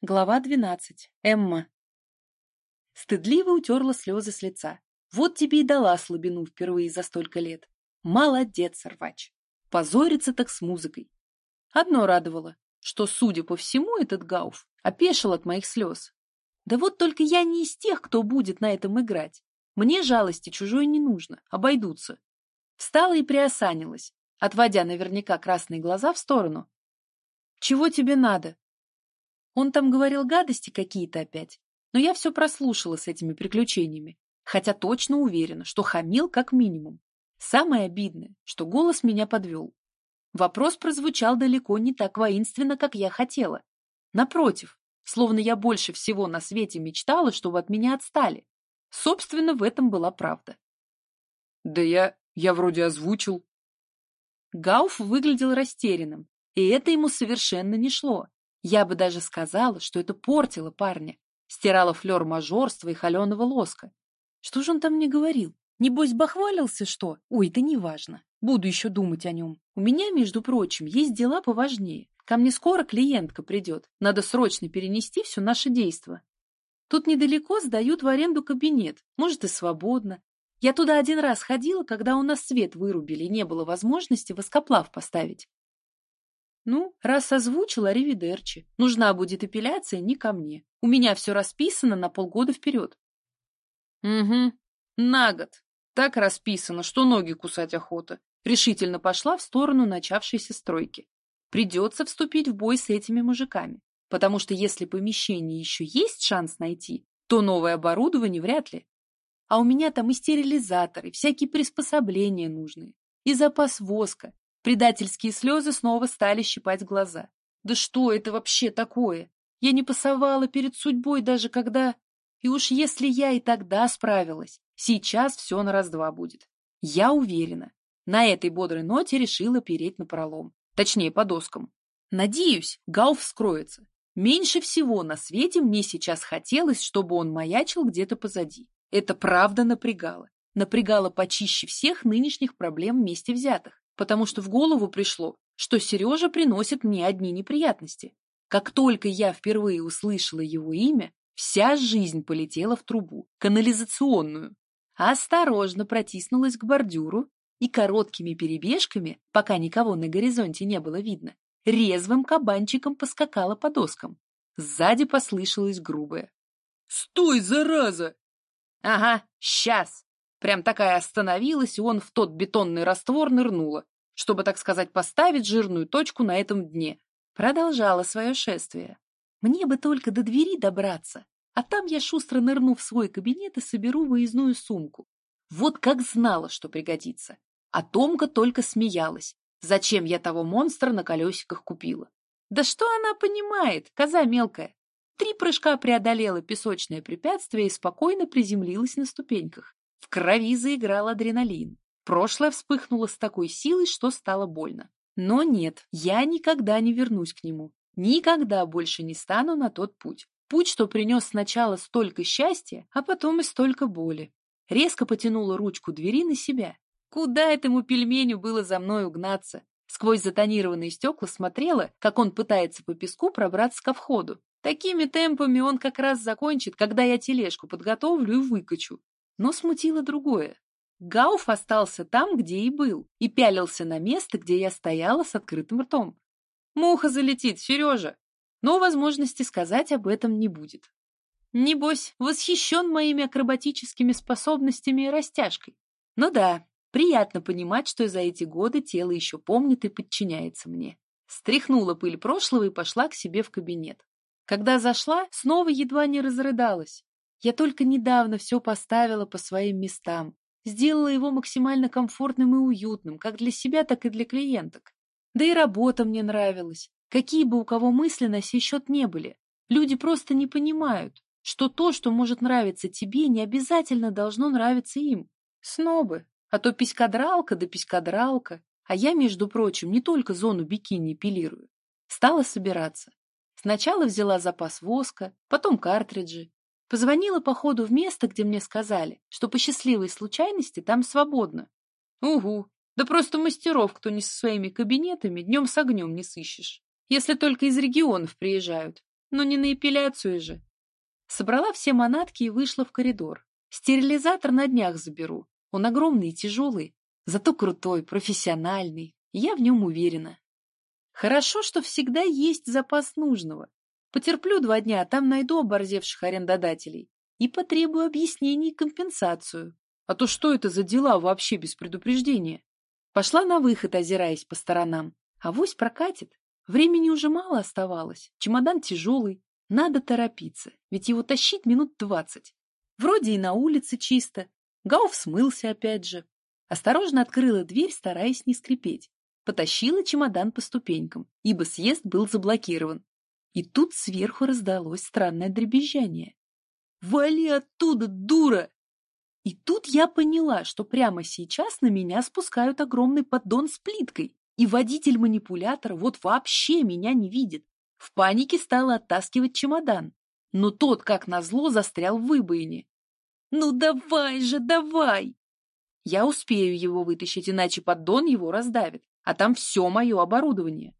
Глава двенадцать. Эмма. Стыдливо утерла слезы с лица. Вот тебе и дала слабину впервые за столько лет. Молодец, рвач. Позориться так с музыкой. Одно радовало, что, судя по всему, этот Гауф опешил от моих слез. Да вот только я не из тех, кто будет на этом играть. Мне жалости чужой не нужно, обойдутся. Встала и приосанилась, отводя наверняка красные глаза в сторону. «Чего тебе надо?» Он там говорил гадости какие-то опять, но я все прослушала с этими приключениями, хотя точно уверена, что хамил как минимум. Самое обидное, что голос меня подвел. Вопрос прозвучал далеко не так воинственно, как я хотела. Напротив, словно я больше всего на свете мечтала, чтобы от меня отстали. Собственно, в этом была правда. Да я... я вроде озвучил. Гауф выглядел растерянным, и это ему совершенно не шло. Я бы даже сказала, что это портило парня, стирало флер мажорства и холеного лоска. Что же он там мне говорил? Небось, бахвалился, что? Ой, да неважно. Буду еще думать о нем. У меня, между прочим, есть дела поважнее. Ко мне скоро клиентка придет. Надо срочно перенести все наше действо. Тут недалеко сдают в аренду кабинет. Может, и свободно. Я туда один раз ходила, когда у нас свет вырубили, не было возможности воскоплав поставить. Ну, раз озвучила, ривидерчи. Нужна будет эпиляция не ко мне. У меня все расписано на полгода вперед. Угу, на год. Так расписано, что ноги кусать охота. Решительно пошла в сторону начавшейся стройки. Придется вступить в бой с этими мужиками. Потому что если помещение еще есть шанс найти, то новое оборудование вряд ли. А у меня там и стерилизаторы, всякие приспособления нужные, и запас воска, Предательские слезы снова стали щипать глаза. Да что это вообще такое? Я не пасовала перед судьбой даже когда... И уж если я и тогда справилась, сейчас все на раз-два будет. Я уверена. На этой бодрой ноте решила переть на пролом. Точнее, по доскам. Надеюсь, Гауф вскроется. Меньше всего на свете мне сейчас хотелось, чтобы он маячил где-то позади. Это правда напрягало. Напрягало почище всех нынешних проблем вместе взятых потому что в голову пришло, что Сережа приносит мне одни неприятности. Как только я впервые услышала его имя, вся жизнь полетела в трубу, канализационную. Осторожно протиснулась к бордюру и короткими перебежками, пока никого на горизонте не было видно, резвым кабанчиком поскакала по доскам. Сзади послышалось грубое. «Стой, зараза!» «Ага, сейчас!» Прям такая остановилась, и он в тот бетонный раствор нырнула, чтобы, так сказать, поставить жирную точку на этом дне. Продолжала свое шествие. Мне бы только до двери добраться, а там я шустро нырну в свой кабинет и соберу выездную сумку. Вот как знала, что пригодится. А Томка только смеялась. Зачем я того монстра на колесиках купила? Да что она понимает, коза мелкая? Три прыжка преодолела песочное препятствие и спокойно приземлилась на ступеньках. В крови заиграл адреналин. Прошлое вспыхнуло с такой силой, что стало больно. Но нет, я никогда не вернусь к нему. Никогда больше не стану на тот путь. Путь, что принес сначала столько счастья, а потом и столько боли. Резко потянула ручку двери на себя. Куда этому пельменю было за мной угнаться? Сквозь затонированные стекла смотрела, как он пытается по песку пробраться ко входу. Такими темпами он как раз закончит, когда я тележку подготовлю и выкачу. Но смутило другое. Гауф остался там, где и был, и пялился на место, где я стояла с открытым ртом. Муха залетит, Сережа! Но возможности сказать об этом не будет. Небось, восхищен моими акробатическими способностями и растяжкой. Ну да, приятно понимать, что за эти годы тело еще помнит и подчиняется мне. Стряхнула пыль прошлого и пошла к себе в кабинет. Когда зашла, снова едва не разрыдалась. Я только недавно все поставила по своим местам, сделала его максимально комфортным и уютным, как для себя, так и для клиенток. Да и работа мне нравилась. Какие бы у кого мысли на сей счет не были. Люди просто не понимают, что то, что может нравиться тебе, не обязательно должно нравиться им. Снобы. А то писькодралка да писькодралка. А я, между прочим, не только зону бикини эпилирую. Стала собираться. Сначала взяла запас воска, потом картриджи, Позвонила по ходу в место, где мне сказали, что по счастливой случайности там свободно. Угу, да просто мастеров, кто не со своими кабинетами, днем с огнем не сыщешь. Если только из регионов приезжают. Но не на эпиляцию же. Собрала все манатки и вышла в коридор. Стерилизатор на днях заберу. Он огромный и тяжелый, зато крутой, профессиональный. Я в нем уверена. Хорошо, что всегда есть запас нужного. Потерплю два дня, а там найду оборзевших арендодателей и потребую объяснений и компенсацию. А то что это за дела вообще без предупреждения? Пошла на выход, озираясь по сторонам. Авось прокатит. Времени уже мало оставалось. Чемодан тяжелый. Надо торопиться, ведь его тащить минут двадцать. Вроде и на улице чисто. Гауф смылся опять же. Осторожно открыла дверь, стараясь не скрипеть. Потащила чемодан по ступенькам, ибо съезд был заблокирован. И тут сверху раздалось странное дребезжание. «Вали оттуда, дура!» И тут я поняла, что прямо сейчас на меня спускают огромный поддон с плиткой, и водитель-манипулятор вот вообще меня не видит. В панике стала оттаскивать чемодан, но тот, как назло, застрял в выбоине. «Ну давай же, давай!» Я успею его вытащить, иначе поддон его раздавит, а там все мое оборудование.